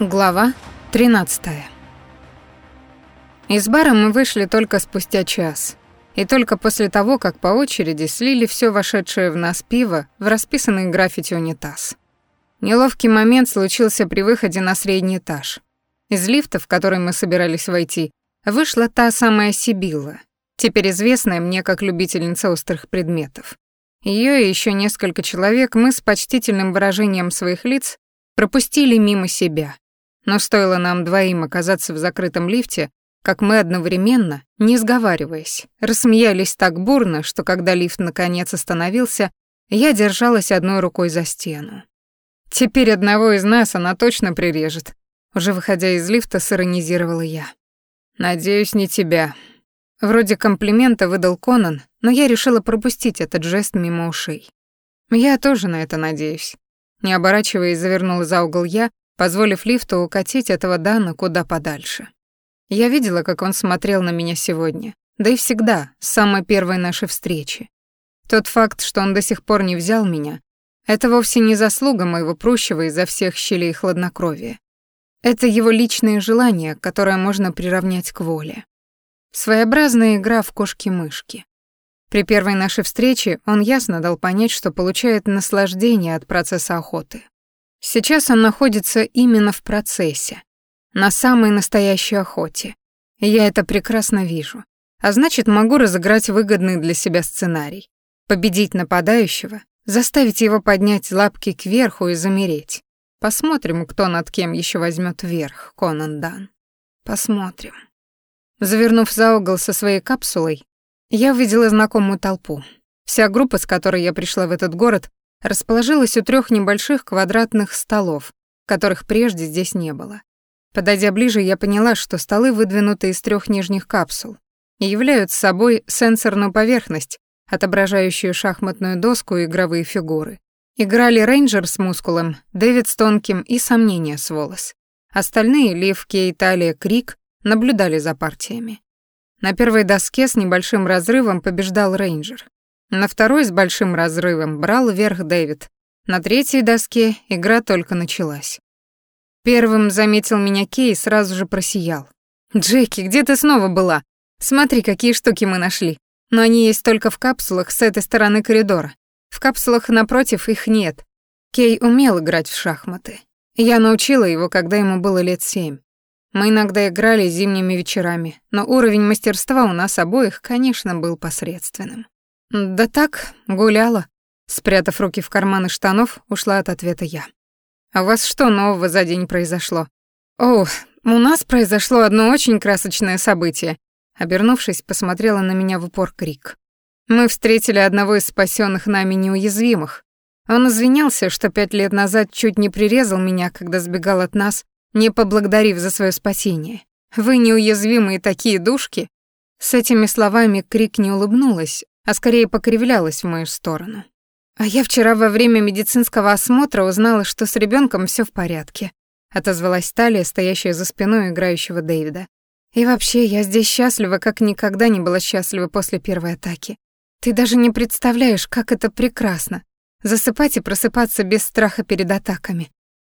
Глава 13. Из бара мы вышли только спустя час. И только после того, как по очереди слили все вошедшее в нас пиво в расписанный граффити унитаз. Неловкий момент случился при выходе на средний этаж. Из лифта, в который мы собирались войти, вышла та самая Сибилла, теперь известная мне как любительница острых предметов. Ее и еще несколько человек мы с почтительным выражением своих лиц пропустили мимо себя, но стоило нам двоим оказаться в закрытом лифте, как мы одновременно, не сговариваясь, рассмеялись так бурно, что когда лифт наконец остановился, я держалась одной рукой за стену. «Теперь одного из нас она точно прирежет», уже выходя из лифта, сиронизировала я. «Надеюсь, не тебя». Вроде комплимента выдал Конан, но я решила пропустить этот жест мимо ушей. «Я тоже на это надеюсь». Не оборачиваясь, завернула за угол я, позволив лифту укатить этого Дана куда подальше. Я видела, как он смотрел на меня сегодня, да и всегда, с самой первой нашей встречи. Тот факт, что он до сих пор не взял меня, это вовсе не заслуга моего прущего изо всех щелей хладнокровия. Это его личное желание, которое можно приравнять к воле. Своеобразная игра в кошки-мышки. При первой нашей встрече он ясно дал понять, что получает наслаждение от процесса охоты. Сейчас он находится именно в процессе, на самой настоящей охоте. я это прекрасно вижу. А значит, могу разыграть выгодный для себя сценарий. Победить нападающего, заставить его поднять лапки кверху и замереть. Посмотрим, кто над кем еще возьмет верх, Конан Дан. Посмотрим. Завернув за угол со своей капсулой, я увидела знакомую толпу. Вся группа, с которой я пришла в этот город, расположилась у трех небольших квадратных столов, которых прежде здесь не было. Подойдя ближе, я поняла, что столы выдвинуты из трех нижних капсул и являются собой сенсорную поверхность, отображающую шахматную доску и игровые фигуры. Играли рейнджер с мускулом, Дэвид с тонким и сомнения с волос. Остальные, Лив, Кей, Талия, Крик, наблюдали за партиями. На первой доске с небольшим разрывом побеждал рейнджер. На второй с большим разрывом брал верх Дэвид. На третьей доске игра только началась. Первым заметил меня Кей и сразу же просиял. «Джеки, где ты снова была? Смотри, какие штуки мы нашли. Но они есть только в капсулах с этой стороны коридора. В капсулах напротив их нет. Кей умел играть в шахматы. Я научила его, когда ему было лет семь. Мы иногда играли зимними вечерами, но уровень мастерства у нас обоих, конечно, был посредственным. «Да так, гуляла», — спрятав руки в карманы штанов, ушла от ответа я. «А у вас что нового за день произошло?» «О, у нас произошло одно очень красочное событие», — обернувшись, посмотрела на меня в упор Крик. «Мы встретили одного из спасенных нами неуязвимых. Он извинялся, что пять лет назад чуть не прирезал меня, когда сбегал от нас, не поблагодарив за свое спасение. Вы неуязвимые такие душки?» С этими словами Крик не улыбнулась, а скорее покривлялась в мою сторону. А я вчера во время медицинского осмотра узнала, что с ребенком все в порядке, отозвалась Талия, стоящая за спиной играющего Дэвида. И вообще, я здесь счастлива, как никогда не была счастлива после первой атаки. Ты даже не представляешь, как это прекрасно засыпать и просыпаться без страха перед атаками.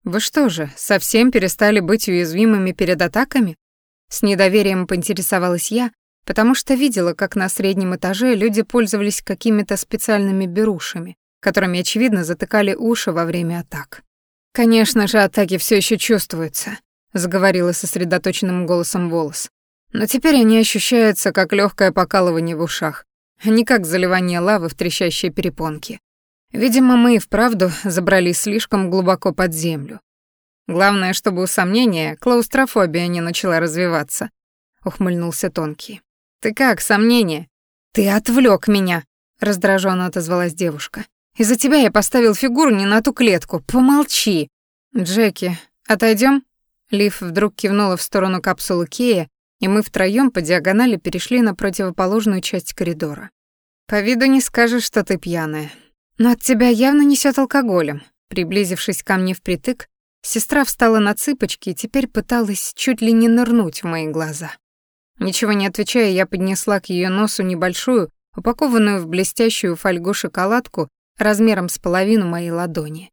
Вы что же, совсем перестали быть уязвимыми перед атаками? С недоверием поинтересовалась я, потому что видела, как на среднем этаже люди пользовались какими-то специальными берушами, которыми, очевидно, затыкали уши во время атак. «Конечно же, атаки все еще чувствуются», — заговорила сосредоточенным голосом волос. «Но теперь они ощущаются как легкое покалывание в ушах, а не как заливание лавы в трещащие перепонки. Видимо, мы и вправду забрались слишком глубоко под землю. Главное, чтобы у сомнения клаустрофобия не начала развиваться», — ухмыльнулся Тонкий. «Ты как, сомнение?» «Ты отвлек меня», — раздраженно отозвалась девушка. «Из-за тебя я поставил фигуру не на ту клетку. Помолчи». «Джеки, отойдем? Лив вдруг кивнула в сторону капсулы Кея, и мы втроём по диагонали перешли на противоположную часть коридора. «По виду не скажешь, что ты пьяная. Но от тебя явно несёт алкоголем». Приблизившись ко мне впритык, сестра встала на цыпочки и теперь пыталась чуть ли не нырнуть в мои глаза. Ничего не отвечая, я поднесла к ее носу небольшую, упакованную в блестящую фольгу шоколадку размером с половину моей ладони.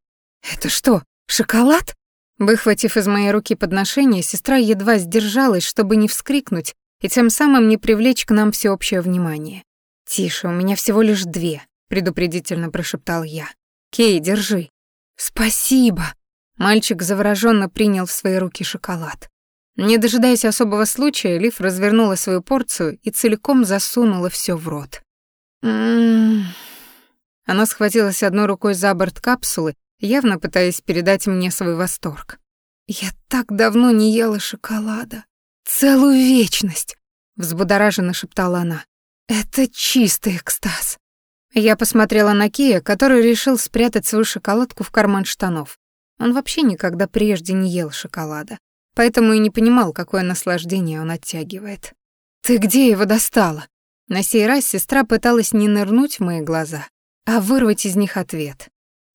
«Это что, шоколад?» Выхватив из моей руки подношение, сестра едва сдержалась, чтобы не вскрикнуть и тем самым не привлечь к нам всеобщее внимание. «Тише, у меня всего лишь две», — предупредительно прошептал я. «Кей, держи». «Спасибо!» Мальчик завороженно принял в свои руки шоколад. Не дожидаясь особого случая, Лив развернула свою порцию и целиком засунула все в рот. «М-м-м...» Она схватилась одной рукой за борт капсулы, явно пытаясь передать мне свой восторг. «Я так давно не ела шоколада. Целую вечность!» — взбудораженно шептала она. «Это чистый экстаз!» Я посмотрела на Кия, который решил спрятать свою шоколадку в карман штанов. Он вообще никогда прежде не ел шоколада, поэтому и не понимал, какое наслаждение он оттягивает. «Ты где его достала?» На сей раз сестра пыталась не нырнуть в мои глаза, а вырвать из них ответ.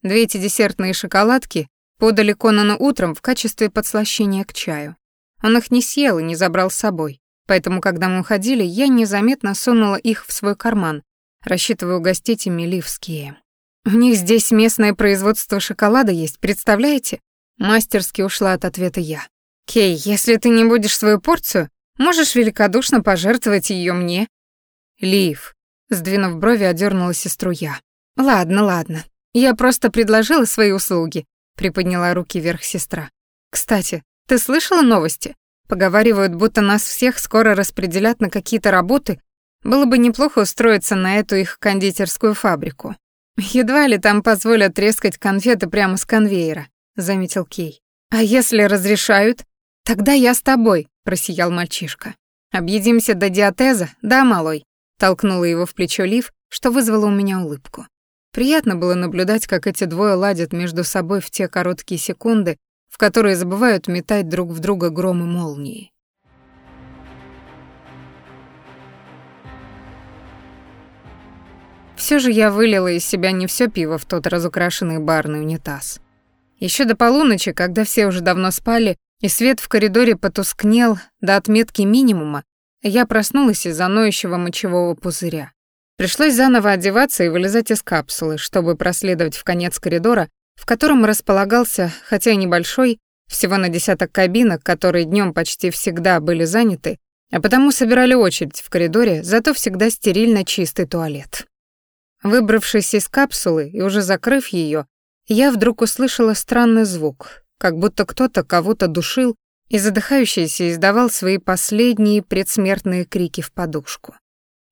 Две эти десертные шоколадки подали Конану утром в качестве подслащения к чаю. Он их не съел и не забрал с собой, поэтому, когда мы уходили, я незаметно сунула их в свой карман, рассчитывая угостить ими Ливские. «У них здесь местное производство шоколада есть, представляете?» Мастерски ушла от ответа я. «Кей, если ты не будешь свою порцию, можешь великодушно пожертвовать ее мне». «Лив», — сдвинув брови, одернула сестру я. «Ладно, ладно. Я просто предложила свои услуги», — приподняла руки вверх сестра. «Кстати, ты слышала новости? Поговаривают, будто нас всех скоро распределят на какие-то работы. Было бы неплохо устроиться на эту их кондитерскую фабрику. Едва ли там позволят трескать конфеты прямо с конвейера», — заметил Кей. «А если разрешают? Тогда я с тобой», — просиял мальчишка. «Объедимся до диатеза, да, малой?» Толкнула его в плечо Лив, что вызвало у меня улыбку. Приятно было наблюдать, как эти двое ладят между собой в те короткие секунды, в которые забывают метать друг в друга громы молнии. Все же я вылила из себя не все пиво в тот разукрашенный барный унитаз. Еще до полуночи, когда все уже давно спали, и свет в коридоре потускнел до отметки минимума, я проснулась из-за ноющего мочевого пузыря. Пришлось заново одеваться и вылезать из капсулы, чтобы проследовать в конец коридора, в котором располагался, хотя и небольшой, всего на десяток кабинок, которые днем почти всегда были заняты, а потому собирали очередь в коридоре, зато всегда стерильно чистый туалет. Выбравшись из капсулы и уже закрыв ее, я вдруг услышала странный звук, как будто кто-то кого-то душил и задыхающийся издавал свои последние предсмертные крики в подушку.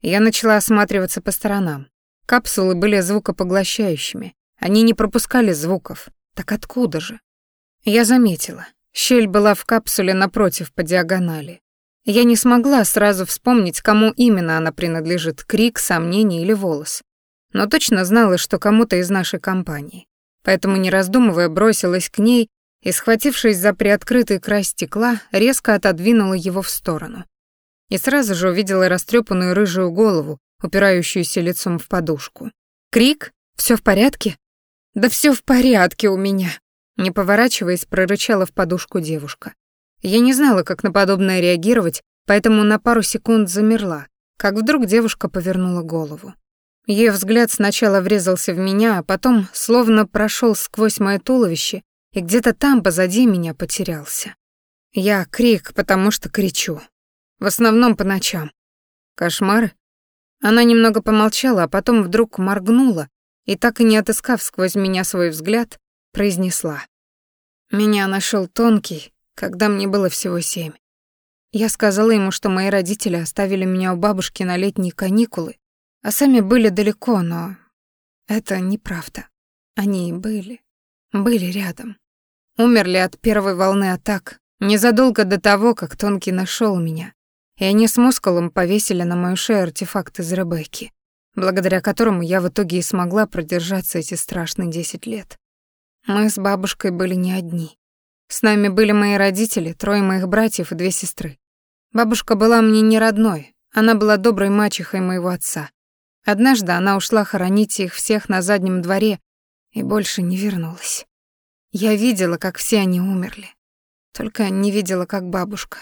Я начала осматриваться по сторонам. Капсулы были звукопоглощающими. Они не пропускали звуков. Так откуда же? Я заметила. Щель была в капсуле напротив по диагонали. Я не смогла сразу вспомнить, кому именно она принадлежит, крик, сомнение или волос. Но точно знала, что кому-то из нашей компании. Поэтому, не раздумывая, бросилась к ней и, схватившись за приоткрытый край стекла, резко отодвинула его в сторону и сразу же увидела растрепанную рыжую голову, упирающуюся лицом в подушку. Крик? Все в порядке? Да все в порядке у меня. Не поворачиваясь, прорычала в подушку девушка. Я не знала, как на подобное реагировать, поэтому на пару секунд замерла, как вдруг девушка повернула голову. Ее взгляд сначала врезался в меня, а потом словно прошел сквозь мое туловище и где-то там позади меня потерялся. Я крик, потому что кричу. В основном по ночам. Кошмары? Она немного помолчала, а потом вдруг моргнула и, так и не отыскав сквозь меня свой взгляд, произнесла. Меня нашел тонкий, когда мне было всего семь. Я сказала ему, что мои родители оставили меня у бабушки на летние каникулы, а сами были далеко, но это неправда. Они были, были рядом. Умерли от первой волны атак, незадолго до того, как Тонкий нашел меня и они с Мускулом повесили на мою шею артефакт из Ребекки, благодаря которому я в итоге и смогла продержаться эти страшные десять лет. Мы с бабушкой были не одни. С нами были мои родители, трое моих братьев и две сестры. Бабушка была мне не родной, она была доброй мачехой моего отца. Однажды она ушла хоронить их всех на заднем дворе и больше не вернулась. Я видела, как все они умерли, только не видела, как бабушка.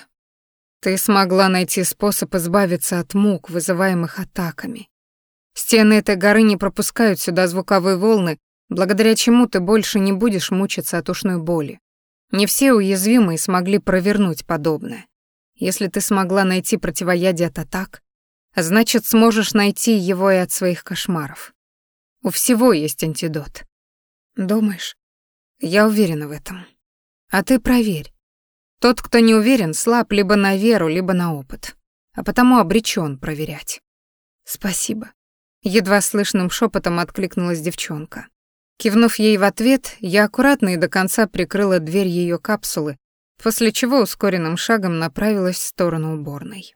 Ты смогла найти способ избавиться от мук, вызываемых атаками. Стены этой горы не пропускают сюда звуковые волны, благодаря чему ты больше не будешь мучиться от ушной боли. Не все уязвимые смогли провернуть подобное. Если ты смогла найти противоядие от атак, значит, сможешь найти его и от своих кошмаров. У всего есть антидот. Думаешь? Я уверена в этом. А ты проверь. Тот, кто не уверен, слаб либо на веру, либо на опыт, а потому обречен проверять. Спасибо. Едва слышным шепотом откликнулась девчонка. Кивнув ей в ответ, я аккуратно и до конца прикрыла дверь ее капсулы, после чего ускоренным шагом направилась в сторону уборной.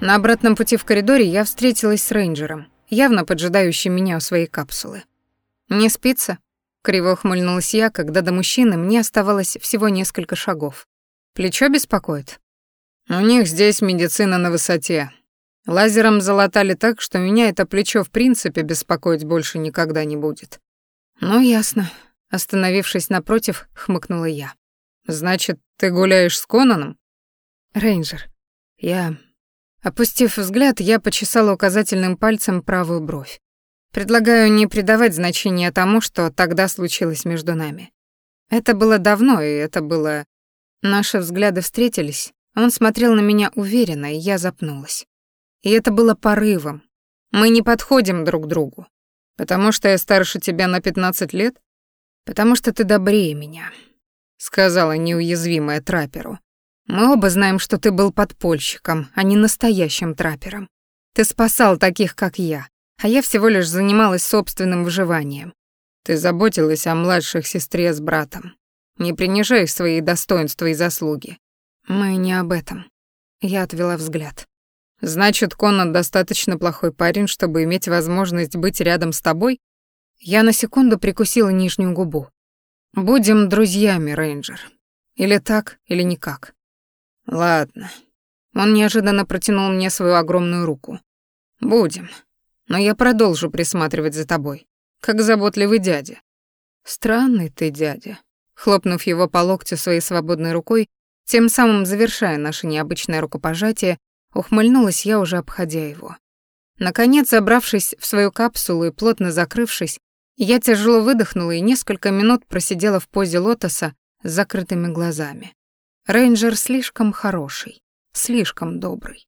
На обратном пути в коридоре я встретилась с рейнджером, явно поджидающим меня у своей капсулы. «Не спится?» — криво ухмыльнулась я, когда до мужчины мне оставалось всего несколько шагов. «Плечо беспокоит?» «У них здесь медицина на высоте. Лазером залатали так, что меня это плечо в принципе беспокоить больше никогда не будет». «Ну, ясно», — остановившись напротив, хмыкнула я. «Значит, ты гуляешь с Конаном?» «Рейнджер, я...» Опустив взгляд, я почесала указательным пальцем правую бровь. Предлагаю не придавать значения тому, что тогда случилось между нами. Это было давно, и это было... Наши взгляды встретились, он смотрел на меня уверенно, и я запнулась. И это было порывом. Мы не подходим друг другу. Потому что я старше тебя на 15 лет? Потому что ты добрее меня, сказала неуязвимая трапперу. Мы оба знаем, что ты был подпольщиком, а не настоящим траппером. Ты спасал таких, как я, а я всего лишь занималась собственным выживанием. Ты заботилась о младших сестре с братом. Не принижай свои достоинства и заслуги. Мы не об этом. Я отвела взгляд. Значит, Конан достаточно плохой парень, чтобы иметь возможность быть рядом с тобой? Я на секунду прикусила нижнюю губу. Будем друзьями, рейнджер. Или так, или никак. Ладно. Он неожиданно протянул мне свою огромную руку. Будем но я продолжу присматривать за тобой, как заботливый дядя». «Странный ты дядя», хлопнув его по локтю своей свободной рукой, тем самым завершая наше необычное рукопожатие, ухмыльнулась я, уже обходя его. Наконец, забравшись в свою капсулу и плотно закрывшись, я тяжело выдохнула и несколько минут просидела в позе лотоса с закрытыми глазами. Рейнджер слишком хороший, слишком добрый.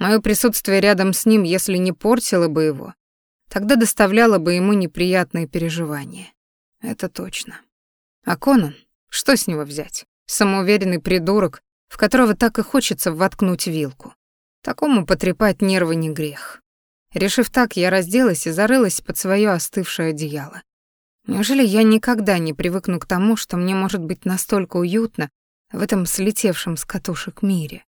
Мое присутствие рядом с ним, если не портило бы его, тогда доставляло бы ему неприятные переживания. Это точно. А Конан? Что с него взять? Самоуверенный придурок, в которого так и хочется воткнуть вилку. Такому потрепать нервы не грех. Решив так, я разделась и зарылась под свое остывшее одеяло. Неужели я никогда не привыкну к тому, что мне может быть настолько уютно в этом слетевшем с катушек мире?